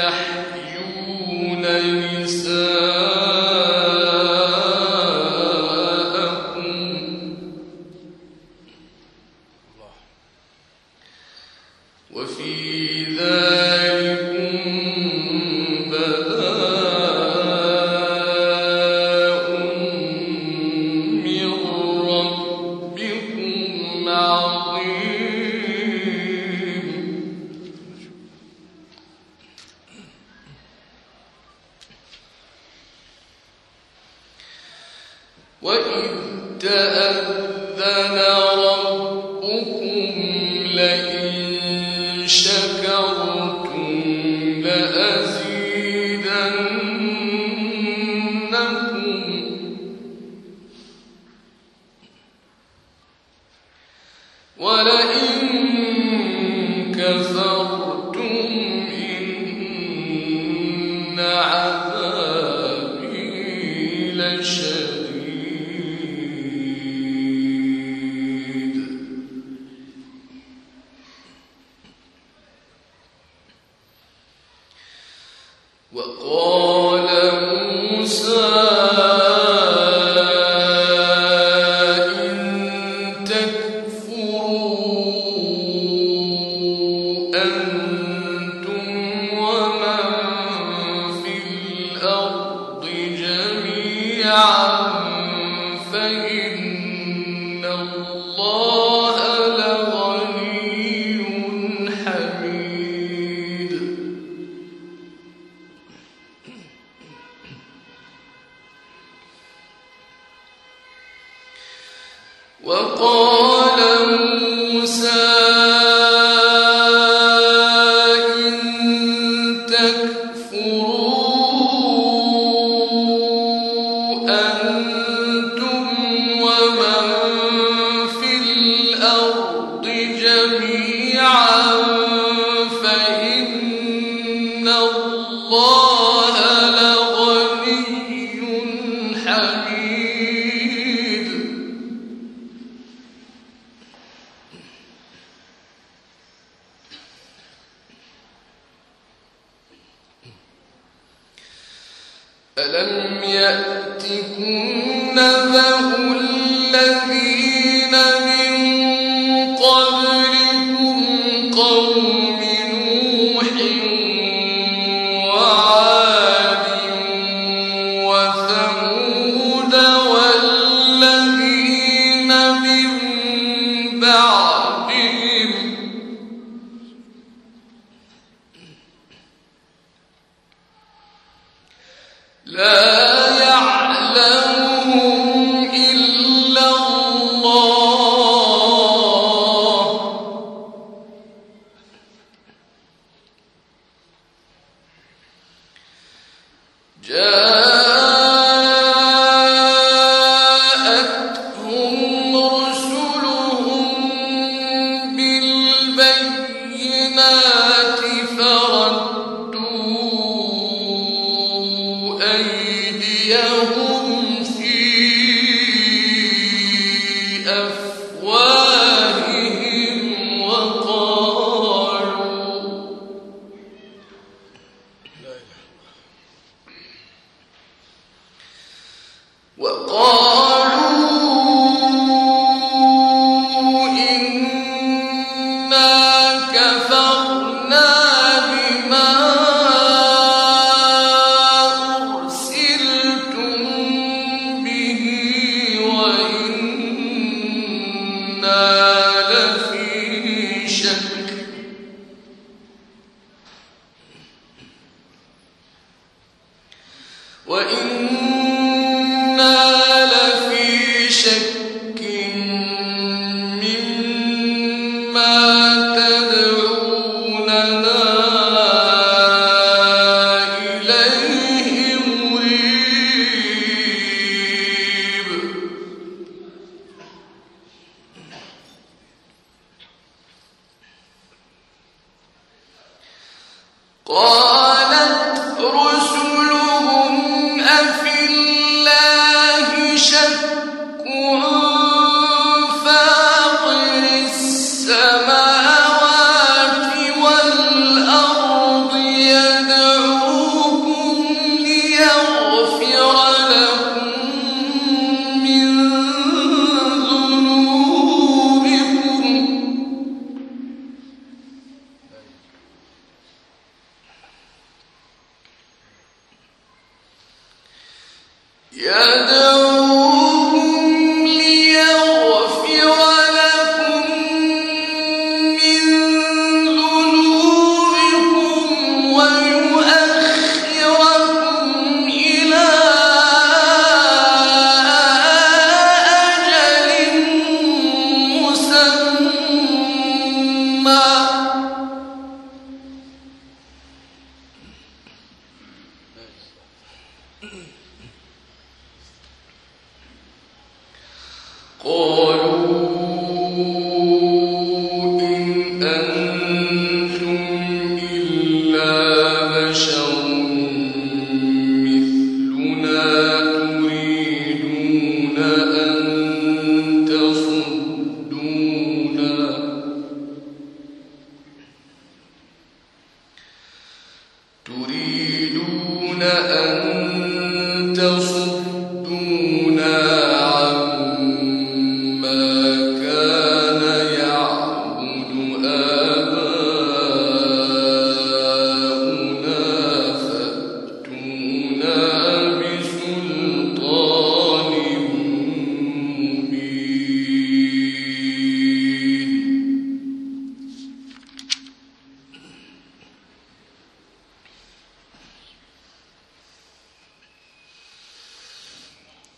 جاءت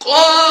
قالت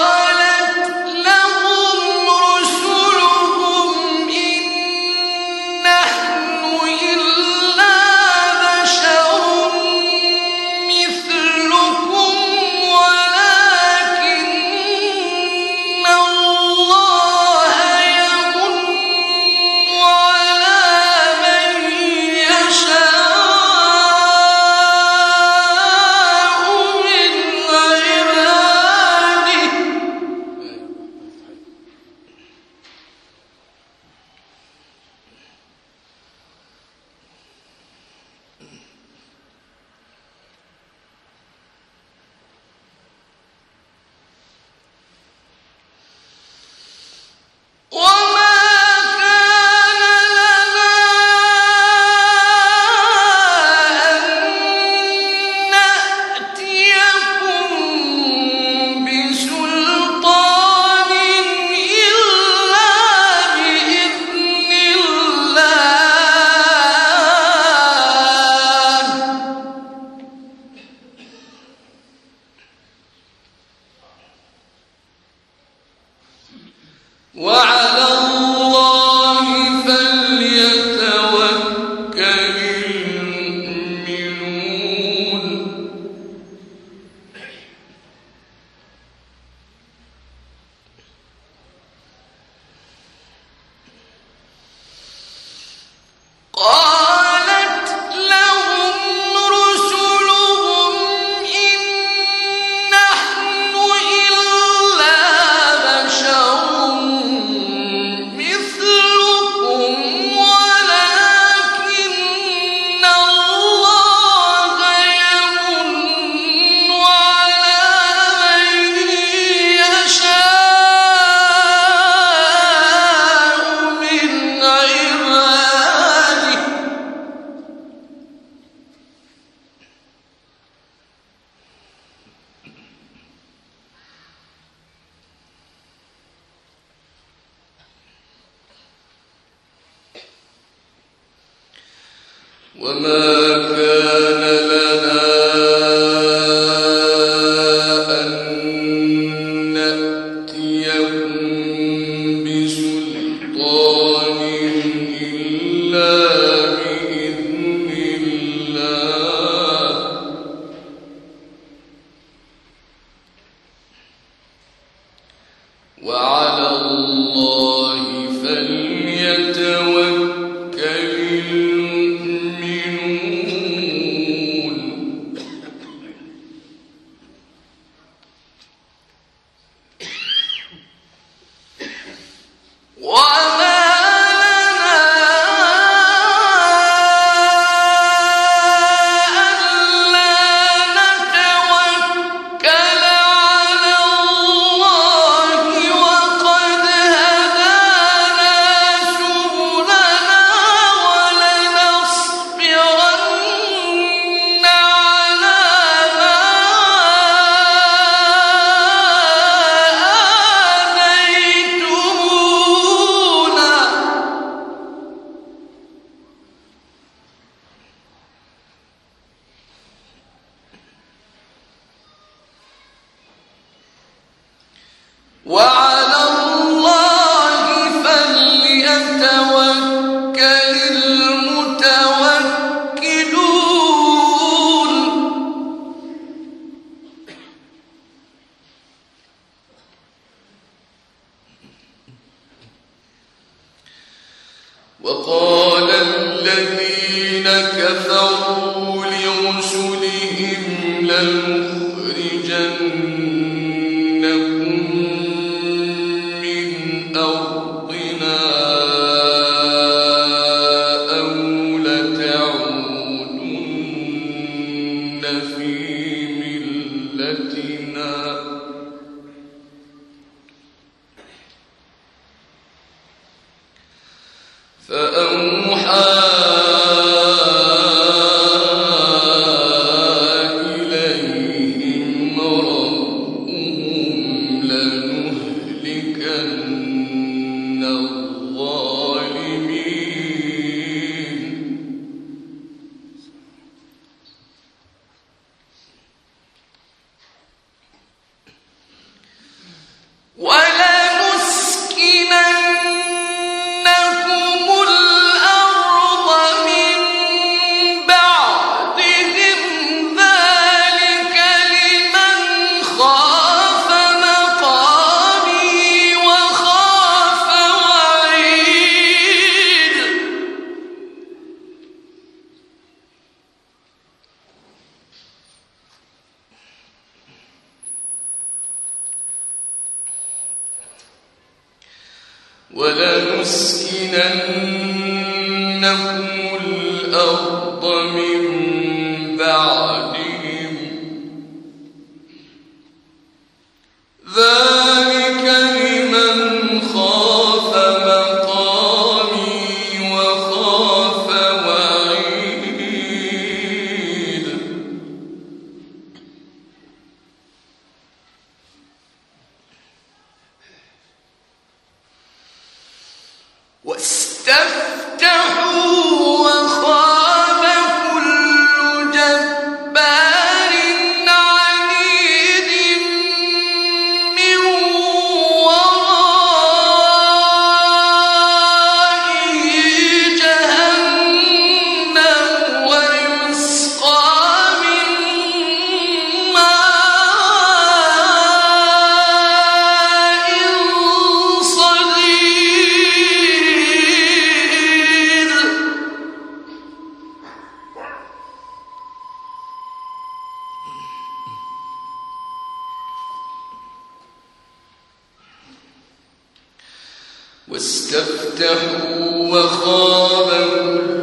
واستفتحوا وخاب كل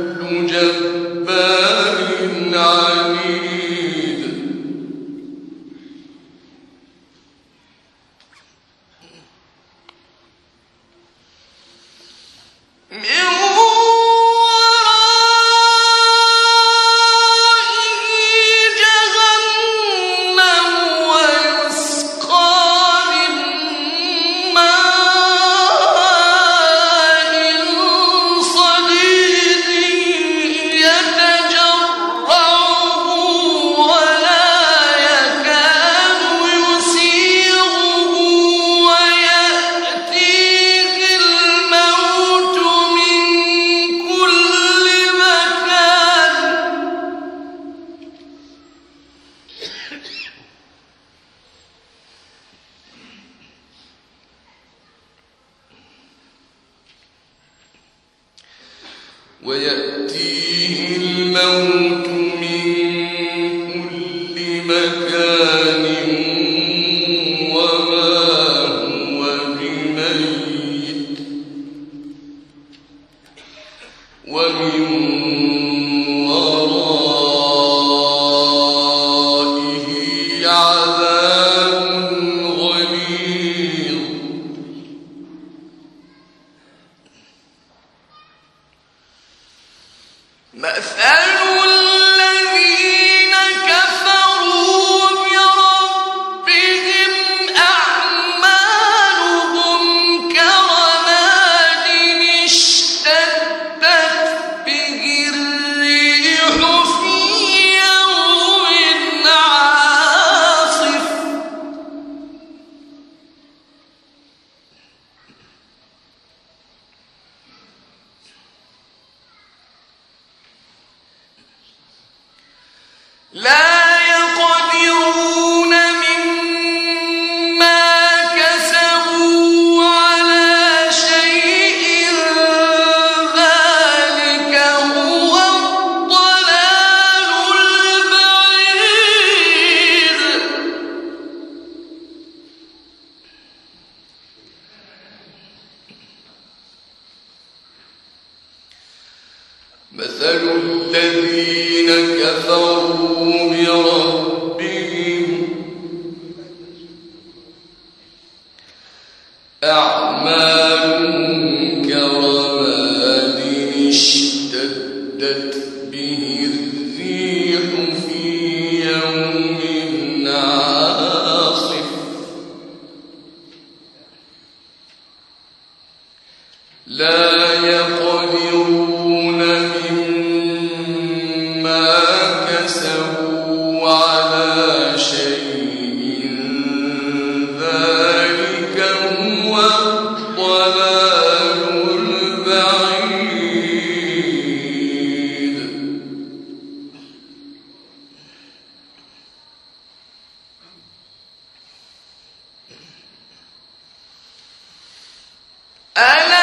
ألا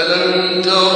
ألم تر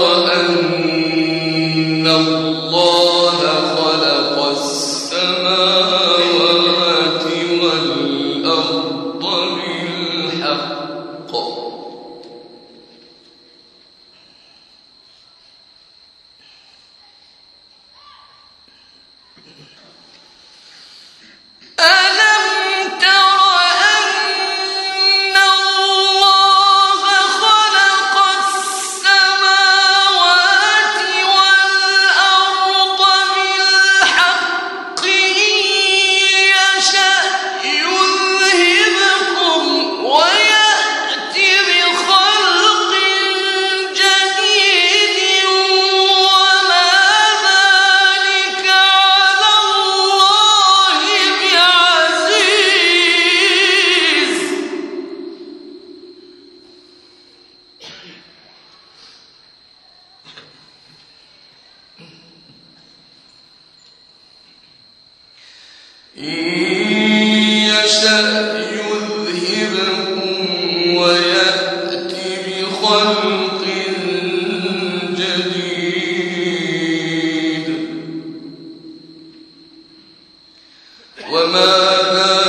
وما كان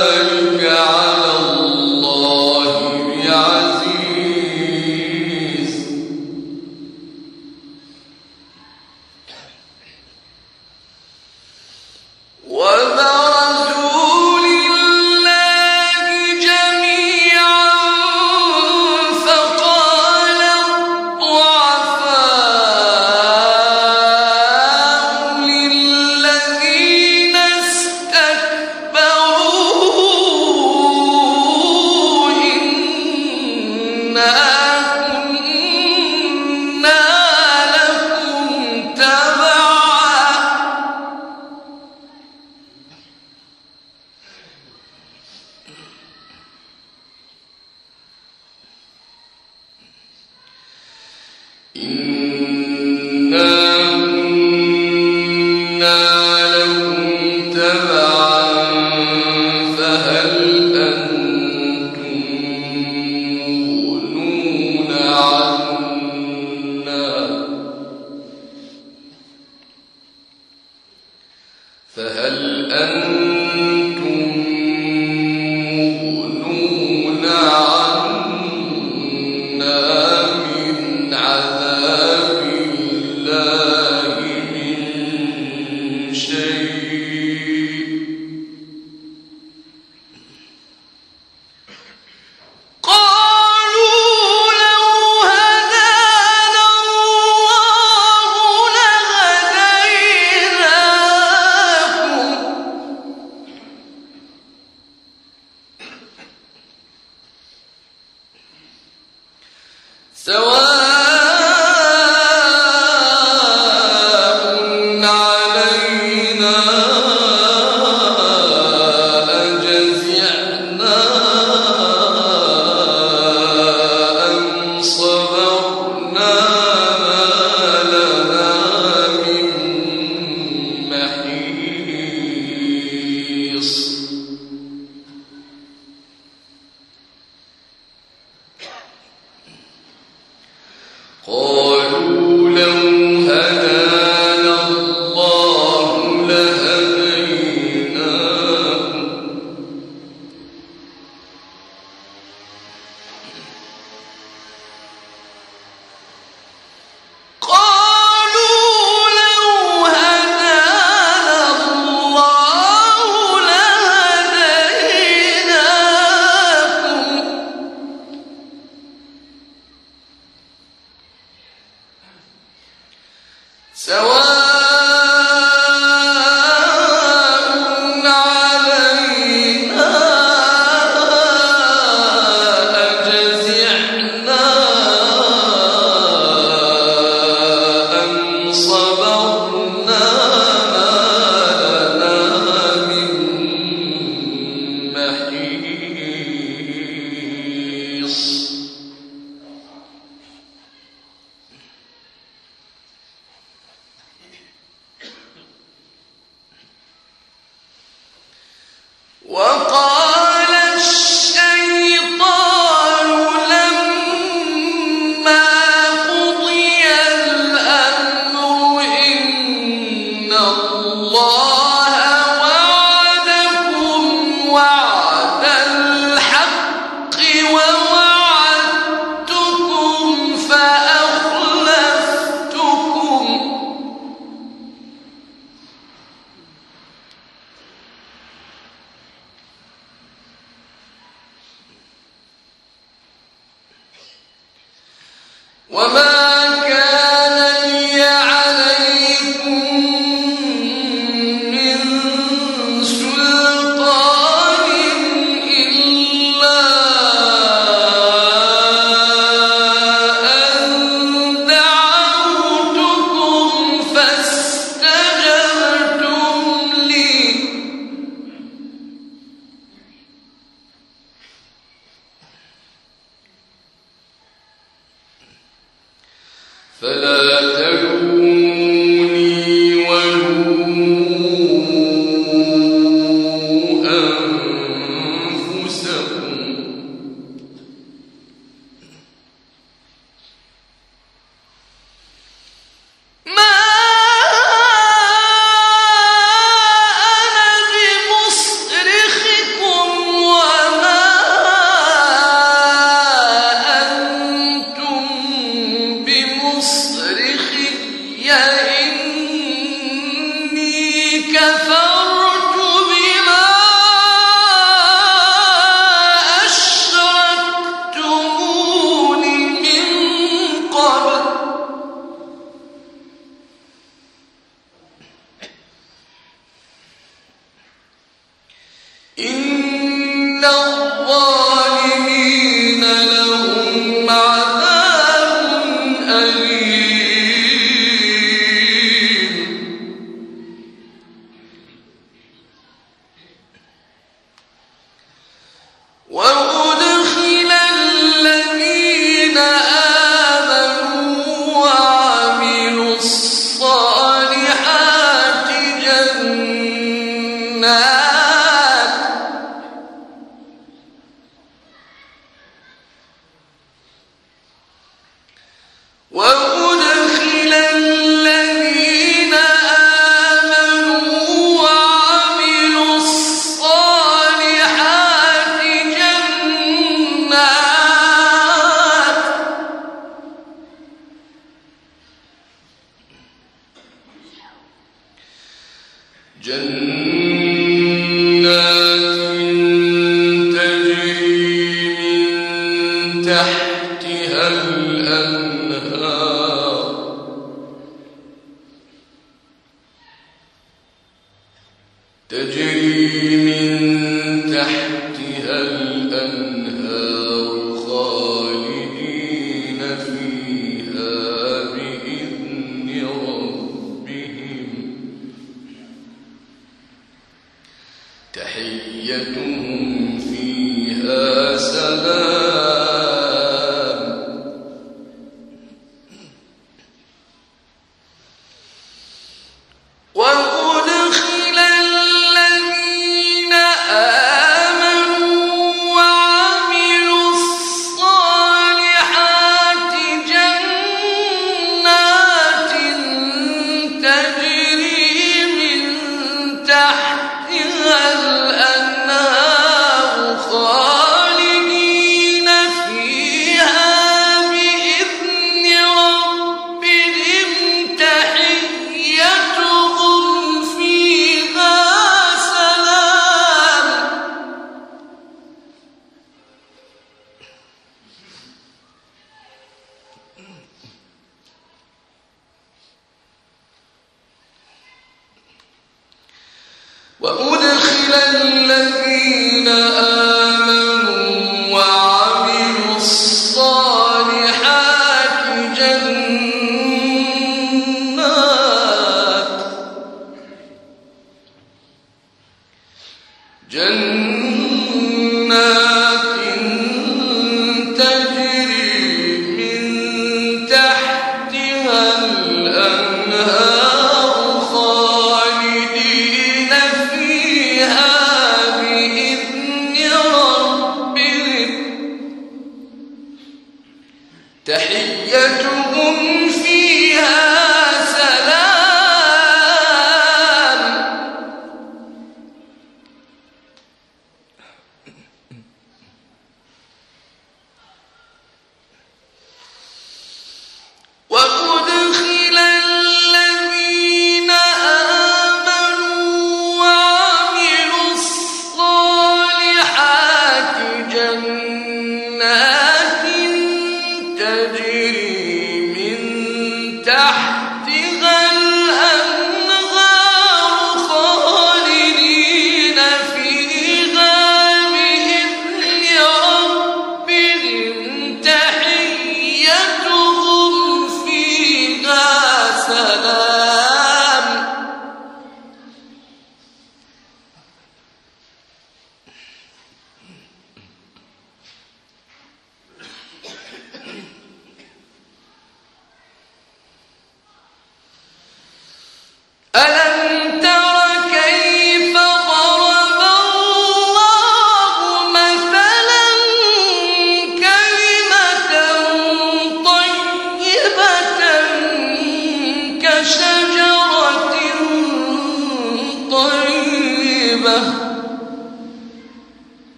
تحيه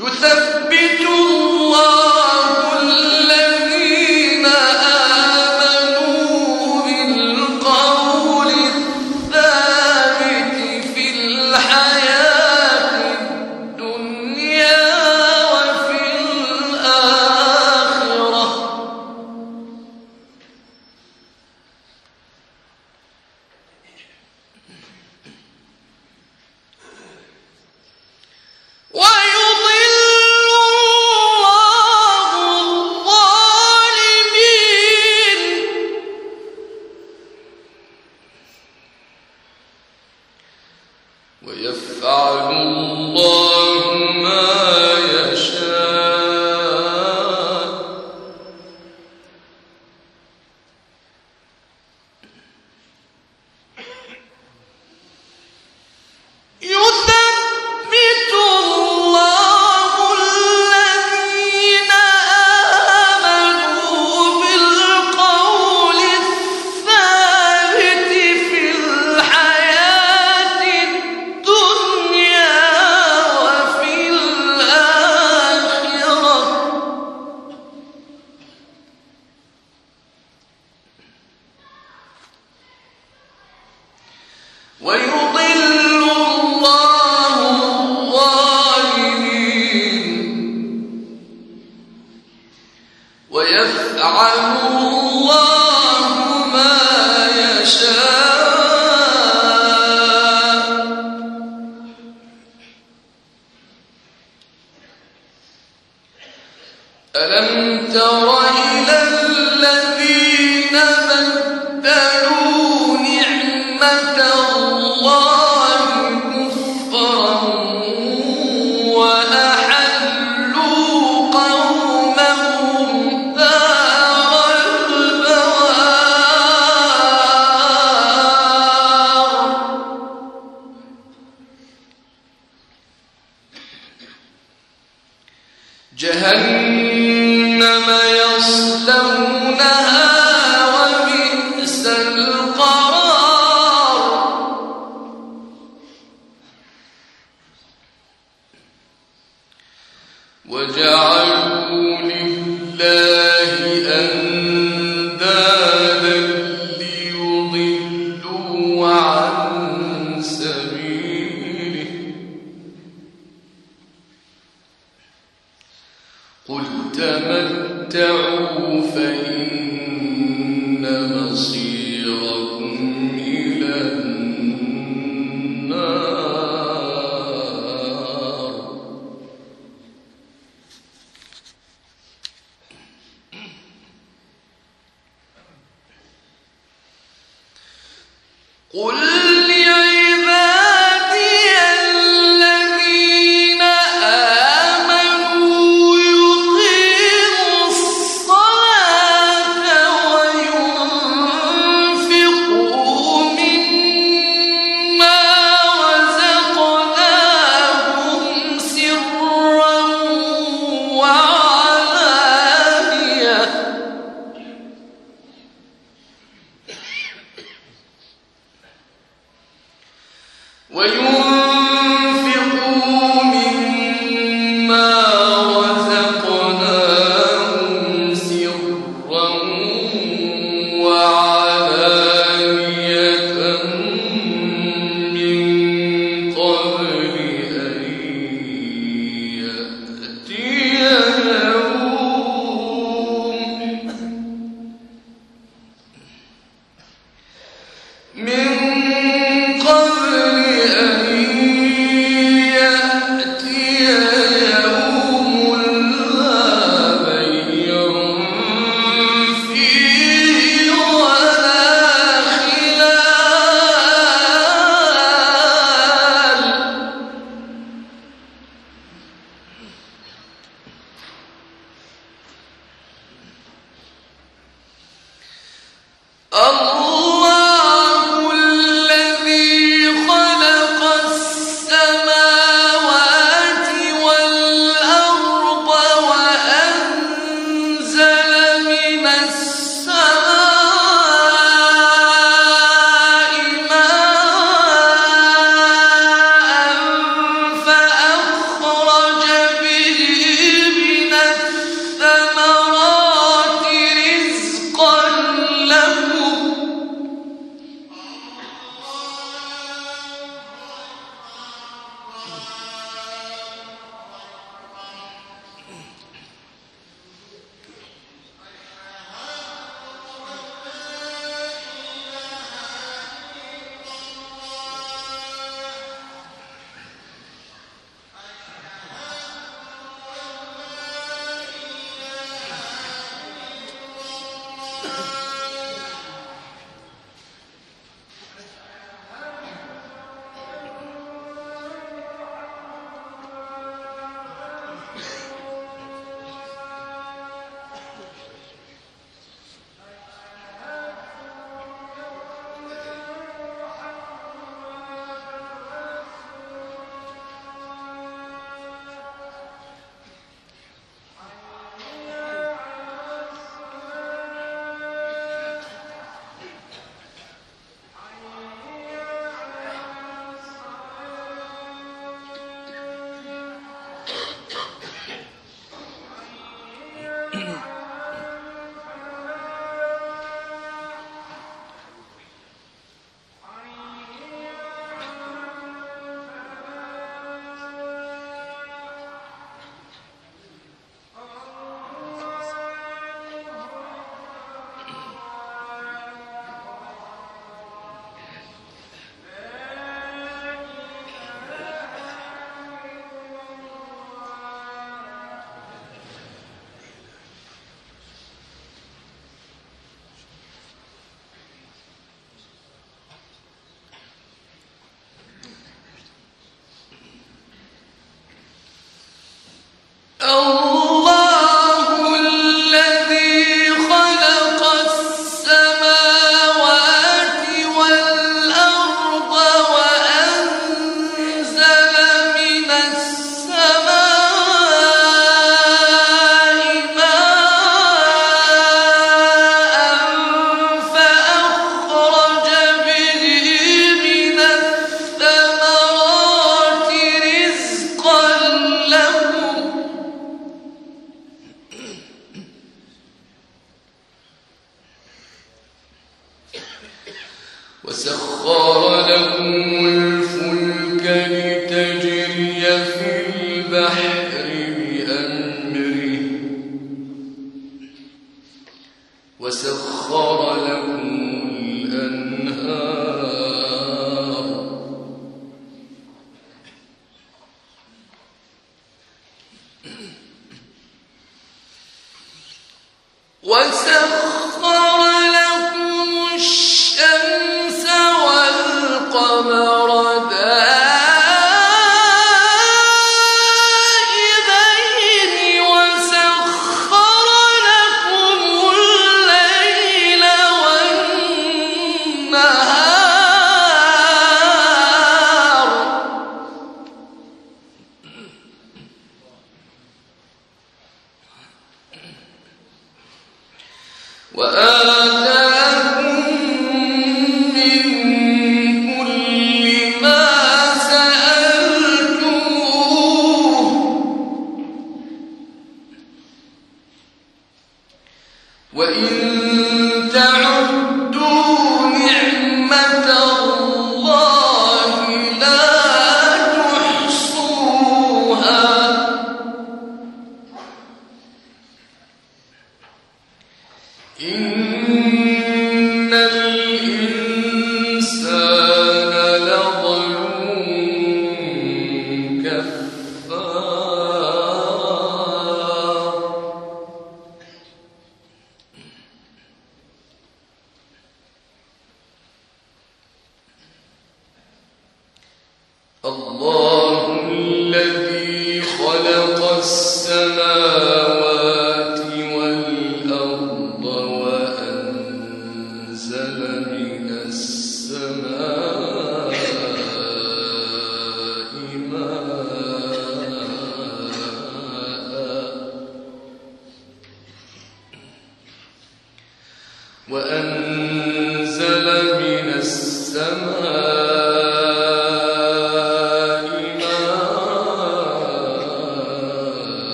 يثبت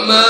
وما